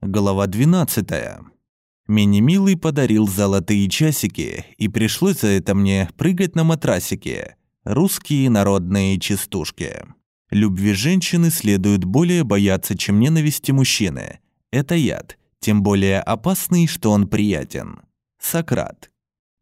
Глава 12. Мини-милый подарил золотые часики, и пришлось за это мне прыгать на матрасике. Русские народные частушки. Любви женщины следует более бояться, чем ненависти мужчины. Это яд, тем более опасный, что он приятен. Сократ.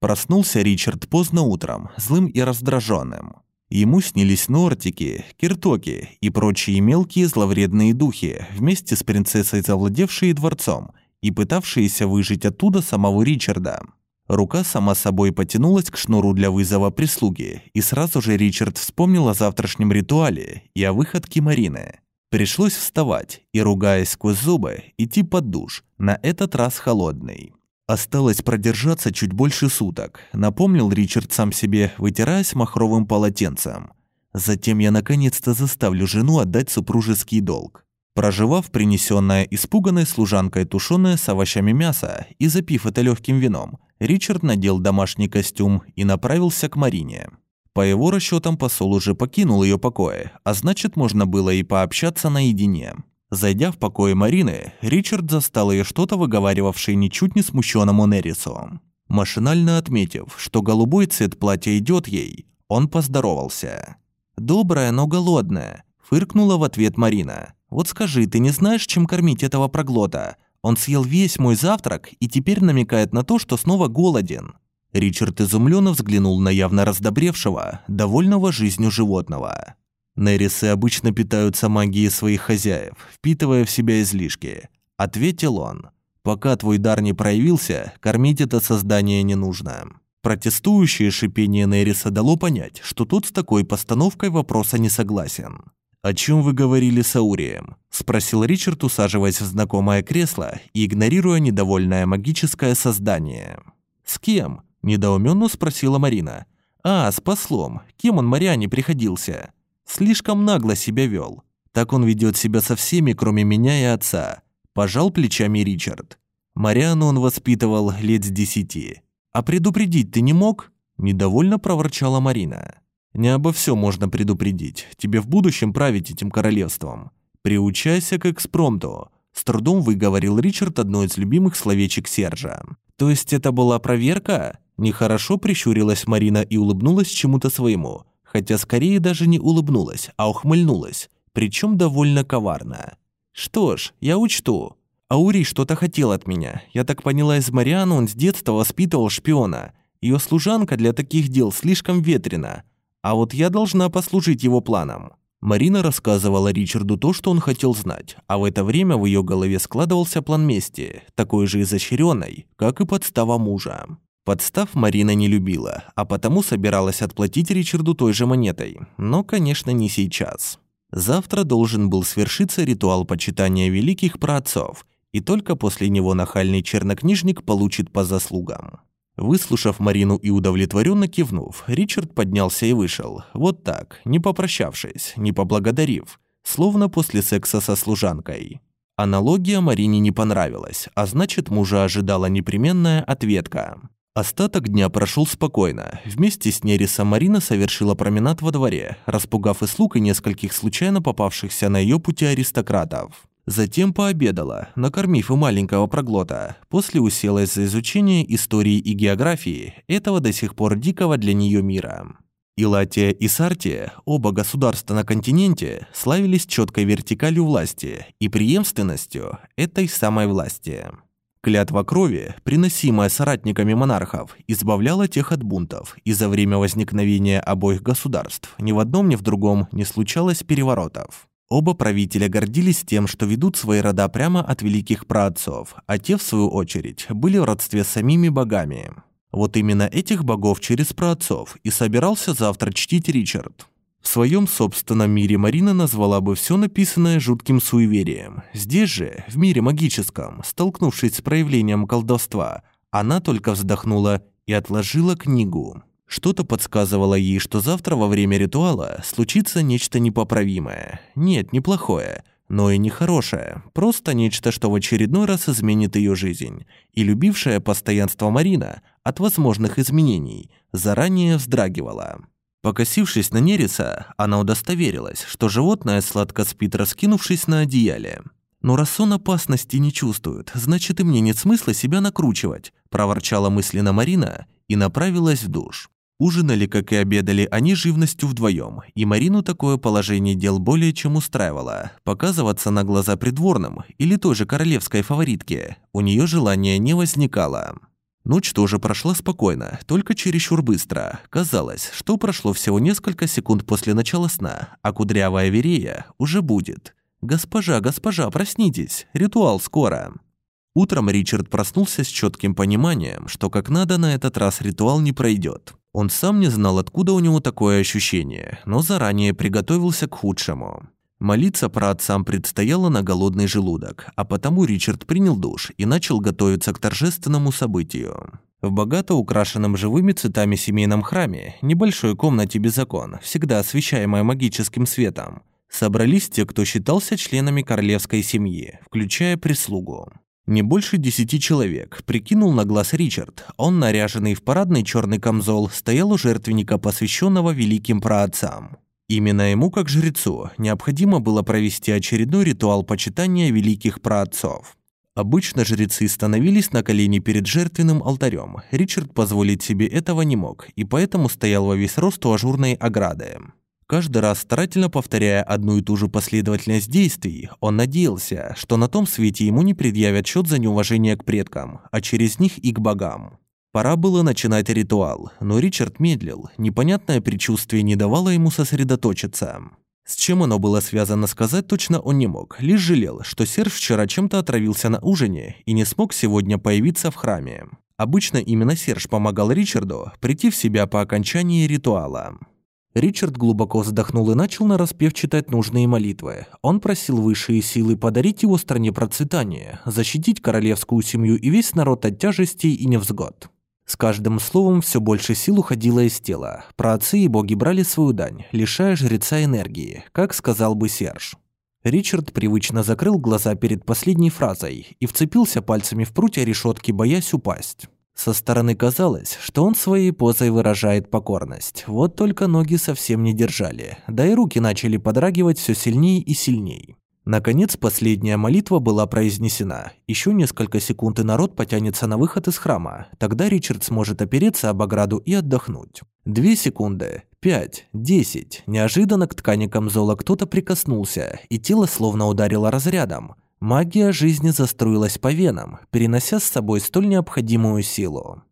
Проснулся Ричард поздно утром, злым и раздраженным. Ему снились нортики, киртоки и прочие мелкие зловредные духи, вместе с принцессой, завладевшие дворцом и пытавшиеся выжить оттуда самого Ричарда. Рука сама собой потянулась к шнуру для вызова прислуги, и сразу же Ричард вспомнил о завтрашнем ритуале и о выходке Марины. Пришлось вставать и, ругаясь сквозь зубы, идти под душ, на этот раз холодный. Осталось продержаться чуть больше суток, напомнил Ричард сам себе, вытираясь махровым полотенцем. Затем я наконец-то заставлю жену отдать супружеский долг. Проживав принесенное испуганной служанкой тушеное с овощами мясо и запив это легким вином, Ричард надел домашний костюм и направился к Марине. По его расчетам посол уже покинул ее покои, а значит можно было и пообщаться наедине. Зайдя в покое Марины, Ричард застал ее что-то выговаривавшее ничуть не смущенному Нерису. Машинально отметив, что голубой цвет платья идет ей, он поздоровался. «Добрая, но голодная», – фыркнула в ответ Марина. «Вот скажи, ты не знаешь, чем кормить этого проглота? Он съел весь мой завтрак и теперь намекает на то, что снова голоден». Ричард изумленно взглянул на явно раздобревшего, довольного жизнью животного. Нерисы обычно питаются магией своих хозяев, впитывая в себя излишки. Ответил он. Пока твой дар не проявился, кормить это создание не нужно. Протестующее шипение Нериса дало понять, что тот с такой постановкой вопроса не согласен. «О чем вы говорили с Аурием?» – спросил Ричард, усаживаясь в знакомое кресло и игнорируя недовольное магическое создание. «С кем?» – недоуменно спросила Марина. «А, с послом. Кем он Мариане приходился?» Слишком нагло себя вел. Так он ведет себя со всеми, кроме меня и отца. Пожал плечами Ричард. Мариану он воспитывал лет с десяти. «А предупредить ты не мог?» Недовольно проворчала Марина. «Не обо всем можно предупредить. Тебе в будущем править этим королевством. Приучайся к экспромту», с трудом выговорил Ричард одно из любимых словечек Сержа. «То есть это была проверка?» Нехорошо прищурилась Марина и улыбнулась чему-то своему хотя скорее даже не улыбнулась, а ухмыльнулась, причем довольно коварно. «Что ж, я учту. Аури что-то хотел от меня. Я так поняла из Марианы, он с детства воспитывал шпиона. Ее служанка для таких дел слишком ветрена. А вот я должна послужить его планам». Марина рассказывала Ричарду то, что он хотел знать, а в это время в ее голове складывался план мести, такой же изощренный, как и подстава мужа. Подстав Марина не любила, а потому собиралась отплатить Ричарду той же монетой. Но, конечно, не сейчас. Завтра должен был свершиться ритуал почитания великих праотцов, и только после него нахальный чернокнижник получит по заслугам. Выслушав Марину и удовлетворенно кивнув, Ричард поднялся и вышел. Вот так, не попрощавшись, не поблагодарив, словно после секса со служанкой. Аналогия Марине не понравилась, а значит, мужа ожидала непременная ответка. Остаток дня прошел спокойно. Вместе с Нерисом Марина совершила променад во дворе, распугав и слуг и нескольких случайно попавшихся на ее пути аристократов. Затем пообедала, накормив и маленького проглота. После уселась за изучение истории и географии этого до сих пор дикого для нее мира. Илатия и Сартия, оба государства на континенте, славились четкой вертикалью власти и преемственностью этой самой власти. Клятва крови, приносимая соратниками монархов, избавляла тех от бунтов, и за время возникновения обоих государств ни в одном, ни в другом не случалось переворотов. Оба правителя гордились тем, что ведут свои рода прямо от великих праотцов, а те, в свою очередь, были в родстве с самими богами. Вот именно этих богов через праотцов и собирался завтра чтить Ричард. В своем собственном мире Марина назвала бы все написанное жутким суеверием. Здесь же, в мире магическом, столкнувшись с проявлением колдовства, она только вздохнула и отложила книгу. Что-то подсказывало ей, что завтра во время ритуала случится нечто непоправимое. Нет, неплохое, но и нехорошее. Просто нечто, что в очередной раз изменит ее жизнь. И любившая постоянство Марина от возможных изменений заранее вздрагивала. Покосившись на Нериса, она удостоверилась, что животное сладко спит, раскинувшись на одеяле. «Но раз он опасности не чувствует, значит и мне нет смысла себя накручивать», проворчала мысленно Марина и направилась в душ. Ужинали, как и обедали, они живностью вдвоем, и Марину такое положение дел более чем устраивало. Показываться на глаза придворным или той же королевской фаворитке у нее желания не возникало. Ночь тоже прошла спокойно, только чересчур быстро. Казалось, что прошло всего несколько секунд после начала сна, а кудрявая Верея уже будет. «Госпожа, госпожа, проснитесь, ритуал скоро». Утром Ричард проснулся с четким пониманием, что как надо на этот раз ритуал не пройдет. Он сам не знал, откуда у него такое ощущение, но заранее приготовился к худшему. Молиться про отцам предстояло на голодный желудок, а потому Ричард принял душ и начал готовиться к торжественному событию. В богато украшенном живыми цветами семейном храме, небольшой комнате без окон, всегда освещаемой магическим светом, собрались те, кто считался членами королевской семьи, включая прислугу. Не больше десяти человек, прикинул на глаз Ричард. Он, наряженный в парадный черный камзол, стоял у жертвенника, посвященного великим праотцам. Именно ему, как жрецу, необходимо было провести очередной ритуал почитания великих праотцов. Обычно жрецы становились на колени перед жертвенным алтарем. Ричард позволить себе этого не мог, и поэтому стоял во весь рост у ажурной ограды. Каждый раз старательно повторяя одну и ту же последовательность действий, он надеялся, что на том свете ему не предъявят счет за неуважение к предкам, а через них и к богам. Пора было начинать ритуал, но Ричард медлил, непонятное предчувствие не давало ему сосредоточиться. С чем оно было связано сказать точно он не мог, лишь жалел, что Серж вчера чем-то отравился на ужине и не смог сегодня появиться в храме. Обычно именно Серж помогал Ричарду прийти в себя по окончании ритуала. Ричард глубоко вздохнул и начал нараспев читать нужные молитвы. Он просил высшие силы подарить его стране процветание, защитить королевскую семью и весь народ от тяжестей и невзгод. С каждым словом все больше сил уходило из тела. Праотцы и боги брали свою дань, лишая жреца энергии, как сказал бы Серж. Ричард привычно закрыл глаза перед последней фразой и вцепился пальцами в прутья решетки, боясь упасть. Со стороны казалось, что он своей позой выражает покорность. Вот только ноги совсем не держали, да и руки начали подрагивать все сильнее и сильнее. Наконец, последняя молитва была произнесена. Еще несколько секунд и народ потянется на выход из храма. Тогда Ричард сможет опереться об ограду и отдохнуть. Две секунды. Пять. Десять. Неожиданно к ткани камзола кто-то прикоснулся, и тело словно ударило разрядом. Магия жизни заструилась по венам, перенося с собой столь необходимую силу.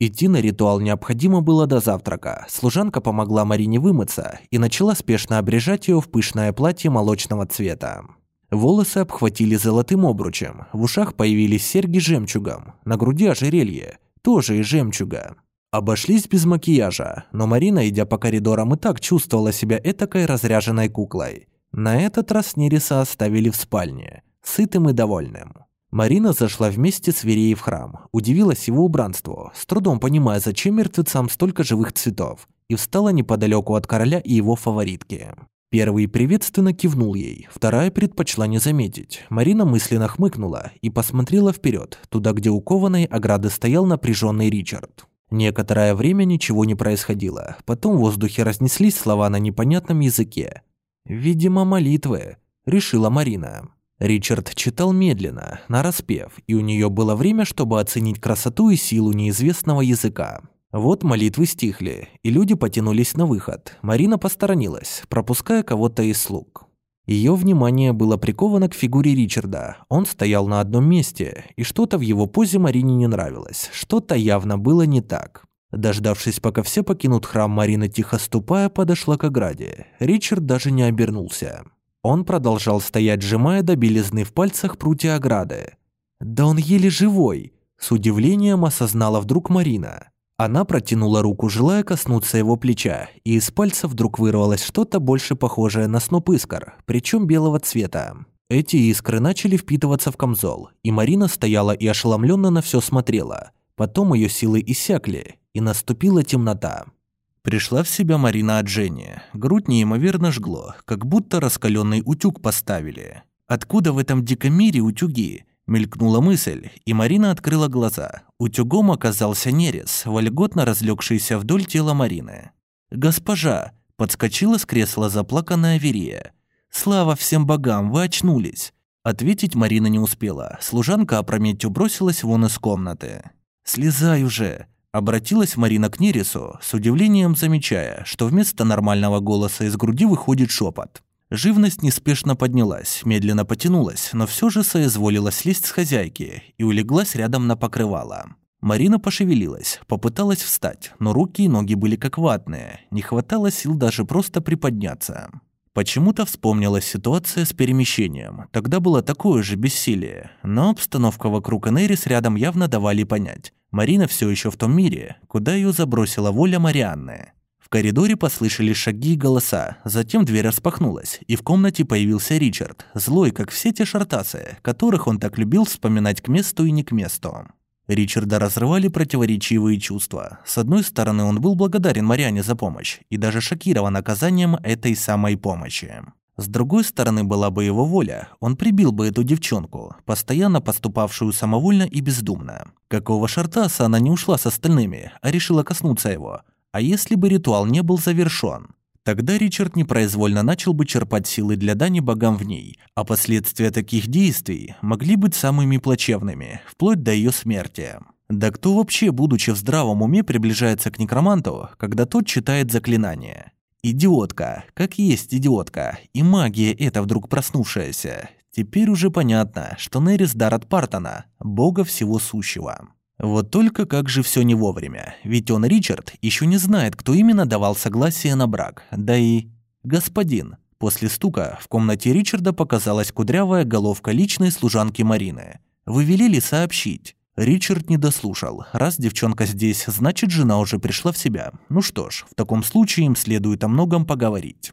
Идти на ритуал необходимо было до завтрака. Служанка помогла Марине вымыться и начала спешно обрежать ее в пышное платье молочного цвета. Волосы обхватили золотым обручем, в ушах появились серьги жемчугом, на груди ожерелье, тоже из жемчуга. Обошлись без макияжа, но Марина, идя по коридорам, и так чувствовала себя этакой разряженной куклой. На этот раз Нериса оставили в спальне – сытым и довольным. Марина зашла вместе с Вереей в храм, удивилась его убранству, с трудом понимая, зачем мертвецам столько живых цветов, и встала неподалеку от короля и его фаворитки. Первый приветственно кивнул ей, вторая предпочла не заметить. Марина мысленно хмыкнула и посмотрела вперед, туда, где у кованой ограды стоял напряженный Ричард. Некоторое время ничего не происходило, потом в воздухе разнеслись слова на непонятном языке. «Видимо, молитвы», — решила Марина. Ричард читал медленно, нараспев, и у нее было время, чтобы оценить красоту и силу неизвестного языка. Вот молитвы стихли, и люди потянулись на выход. Марина посторонилась, пропуская кого-то из слуг. Ее внимание было приковано к фигуре Ричарда. Он стоял на одном месте, и что-то в его позе Марине не нравилось. Что-то явно было не так. Дождавшись, пока все покинут храм, Марина, тихо ступая, подошла к ограде. Ричард даже не обернулся. Он продолжал стоять, сжимая до белизны в пальцах прутья ограды. «Да он еле живой!» С удивлением осознала вдруг Марина. Она протянула руку, желая коснуться его плеча, и из пальца вдруг вырвалось что-то больше похожее на сноп искр, причем белого цвета. Эти искры начали впитываться в камзол, и Марина стояла и ошеломленно на все смотрела. Потом ее силы иссякли, и наступила темнота. Пришла в себя Марина от Жени. Грудь неимоверно жгло, как будто раскаленный утюг поставили. Откуда в этом диком мире утюги? Мелькнула мысль, и Марина открыла глаза. Утюгом оказался нерез, вольготно разлегшийся вдоль тела Марины. «Госпожа!» – подскочила с кресла заплаканная Верия. «Слава всем богам, вы очнулись!» Ответить Марина не успела. Служанка опрометью бросилась вон из комнаты. «Слезай уже!» Обратилась Марина к Нерису, с удивлением замечая, что вместо нормального голоса из груди выходит шепот. Живность неспешно поднялась, медленно потянулась, но все же соизволила слезть с хозяйки и улеглась рядом на покрывало. Марина пошевелилась, попыталась встать, но руки и ноги были как ватные, не хватало сил даже просто приподняться. Почему-то вспомнилась ситуация с перемещением. Тогда было такое же бессилие, но обстановка вокруг Энерис рядом явно давали понять. Марина все еще в том мире, куда ее забросила воля Марианны. В коридоре послышались шаги и голоса, затем дверь распахнулась, и в комнате появился Ричард, злой, как все те шартасы, которых он так любил вспоминать к месту и не к месту. Ричарда разрывали противоречивые чувства. С одной стороны, он был благодарен Мариане за помощь и даже шокирован оказанием этой самой помощи. С другой стороны, была бы его воля, он прибил бы эту девчонку, постоянно поступавшую самовольно и бездумно. Какого шартаса она не ушла с остальными, а решила коснуться его? А если бы ритуал не был завершён? Тогда Ричард непроизвольно начал бы черпать силы для дани богам в ней, а последствия таких действий могли быть самыми плачевными, вплоть до ее смерти. Да кто вообще, будучи в здравом уме, приближается к некроманту, когда тот читает заклинание? Идиотка, как есть идиотка, и магия эта вдруг проснувшаяся. Теперь уже понятно, что Нерис дар от Партона, бога всего сущего. Вот только как же все не вовремя, ведь он, Ричард, еще не знает, кто именно давал согласие на брак, да и... Господин. После стука в комнате Ричарда показалась кудрявая головка личной служанки Марины. Вы велели сообщить. Ричард не дослушал. Раз девчонка здесь, значит, жена уже пришла в себя. Ну что ж, в таком случае им следует о многом поговорить.